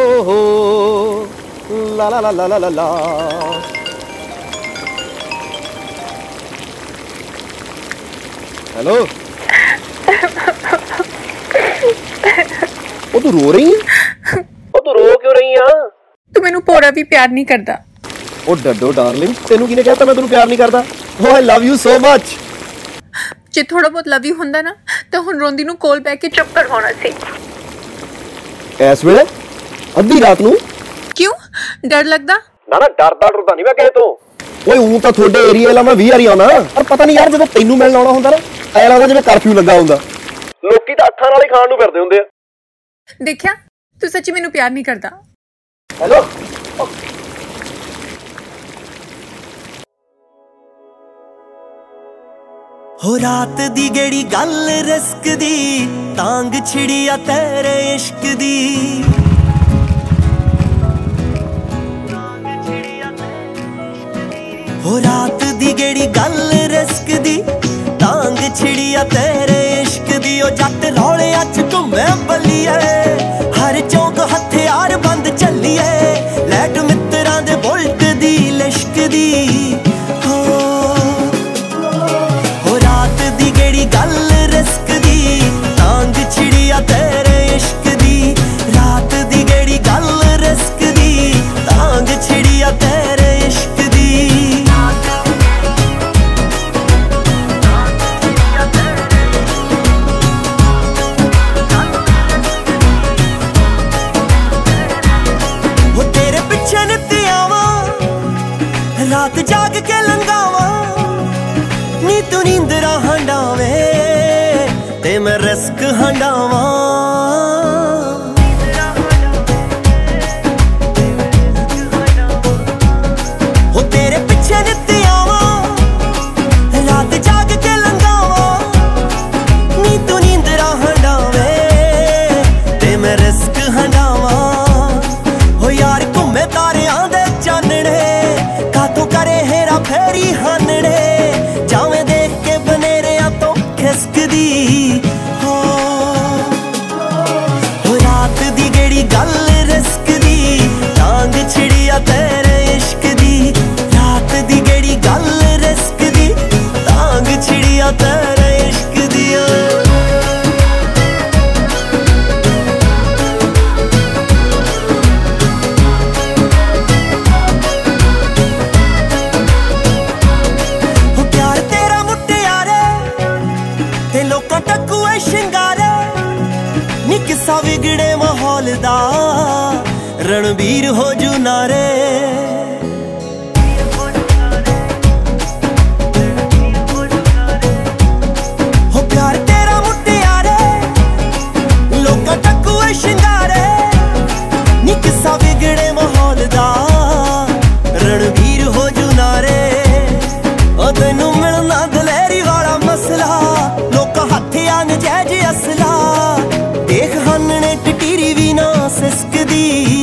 ਓਹੋ ਲਾ ਲਾ ਲਾ ਲਾ ਲਾ ਲਾ ਲਾ। ਹੈਲੋ? ਉਹ ਤੂੰ ਰੋ ਰਹੀ ਹੈ ਉਹ ਤੂੰ ਰੋ ਕਿਉਂ ਰਹੀ ਆ? ਤੂੰ ਮੈਨੂੰ ਪੋਰਾ ਵੀ ਪਿਆਰ ਨਹੀਂ ਕਰਦਾ। ਉਹ ਡੱਡੋ ਡਾਰਲਿੰਗ ਤੈਨੂੰ ਕਿਹਨੇ ਕਹਿਤਾ ਮੈਂ ਤੈਨੂੰ ਪਿਆਰ ਨਹੀਂ ਕਰਦਾ? ਓ ਆਈ ਲਵ ਯੂ ਸੋ ਮੱਚ ਜੇ ਥੋੜਾ ਬਹੁਤ ਲਵ ਯੂ ਹੁੰਦਾ ਨਾ ਤਾਂ ਹੁਣ ਰੋਂਦੀ ਨੂੰ ਕੋਲ ਬੈ ਕੇ ਚੁੱਪ ਕਰਵਾਉਣਾ ਸੀ। ਇਸ ਵੇਲੇ ਅੱਧੀ ਰਾਤ ਨੂੰ? ਕਿਉਂ? ਡਰ ਲੱਗਦਾ? ਨਾ ਨਾ ਡਰਦਾ ਡਰਦਾ ਨਹੀਂ ਮੈਂ ਕਹੇ ਤੋਂ। ਓਏ ਉਹ ਤਾਂ ਤੁਹਾਡੇ ਏਰੀਆ ਲਾ ਮੈਂ 20 ਵਾਰੀ ਆਉਣਾ। ਪਰ ਪਤਾ ਨਹੀਂ ਯਾਰ ਜਦੋਂ ਤੈਨੂੰ ਮਿਲਣ ਆਉਣਾ ਹੁੰਦਾ ਨਾ ਐ ਲੱਗਦਾ ਜਿਵੇਂ ਕਰਫਿਊ ਲੱਗਾ ਹੁੰਦਾ। ਲੋਕੀ ਤਾਂ ਅੱਖਾਂ ਨਾਲ ਹੀ ਖਾਣ ਨੂੰ ਫਿਰਦੇ ਹੁੰਦੇ ਆ। ਦੇਖਿਆ? ਤੂੰ ਸੱਚੀ ਮੈਨੂੰ ਪਿਆਰ ਨਹੀਂ ਕਰਦਾ। ਹੈਲੋ? ਹੋ ਰਾਤ ਦੀ ਗੇੜੀ ਗੱਲ ਰਿਸਕ ਦੀ ਤਾਂਗ ਛਿੜੀ ਆ ਤੇਰੇ ਇਸ਼ਕ ਦੀ। ਹੋ ਰਾਤ ਦੀ ਗੇੜੀ ਗੱਲ ਰਿਸਕ ਦੀ ਤਾਂਗ ਛਿੜੀ ਆ ਤੇਰੇ ਇਸ਼ਕ ਦੀ, ਉਹ ਜੱਟ ਰੌਲਿਆਂ ਚ ਘੁੰਮੇ ਬੱਲੀਏ। ਹਰ ਚੌਂਕ ਹਥਿਆਰ ਬੰਦ ਚੱਲੀਏ, ਲੈਟ ਮਿੱਤਰਾਂ ਦੇ ਬੁਲਟ ਦੀ ਲਿਸ਼ਕ ਦੀ। ਰਾਤ ਜਾਗ ਕੇ ਲੰਗਾਵਾਂ ਨੀ ਤੂੰ ਨੀਂਦਰਾ ਹੰਡਾਵੇ। ਤੇ ਮੈਂ ਰਸਕ ਹੰਡਾਵਾਂ ਹੇਰਾ ਹਾਨੜੇ ਹਾਨਣੇ ਜਾਵੇਂ ਦੇਖ ਕੇ ਬਨੇਰਿਆਂ ਤੋਂ ਖਿਸਕਦੀ ਹੋ। ਰਾਤ ਦੀ ਗੇੜੀ ਗੱਲ ਰਣਵੀਰ ਹੋ ਜੂ ਨਾਰੇ। ਹੋ ਪਿਆਰ ਤੇਰਾ ਮੁੱਟਿਆਰੇ, ਲੋਕਾਂ ਟੱਕੂਏ ਸ਼ਿੰਗਾਰੇ। ਨੀ ਕਿੱਸਾ ਵਿਗੜੇ ਮਾਹੌਲ ਦਾ, ਰਣਵੀਰ ਹੋ ਜੂ ਨਾਰੇ। ਉਹ ਤੈਨੂੰ ਮਿਲਣਾ ਦਲੇਰੀ ਵਾਲਾ ਮਸਲਾ, ਲੋਕਾਂ ਹੱਥਿਆਂ ਨਜਾਇਜ਼ ਅਸਲਾ। ਦੇਖ ਹੰਨਣੇ ਟਟੀਰੀ ਵੀ ਨਾ ਸਿਸਕਦੀ।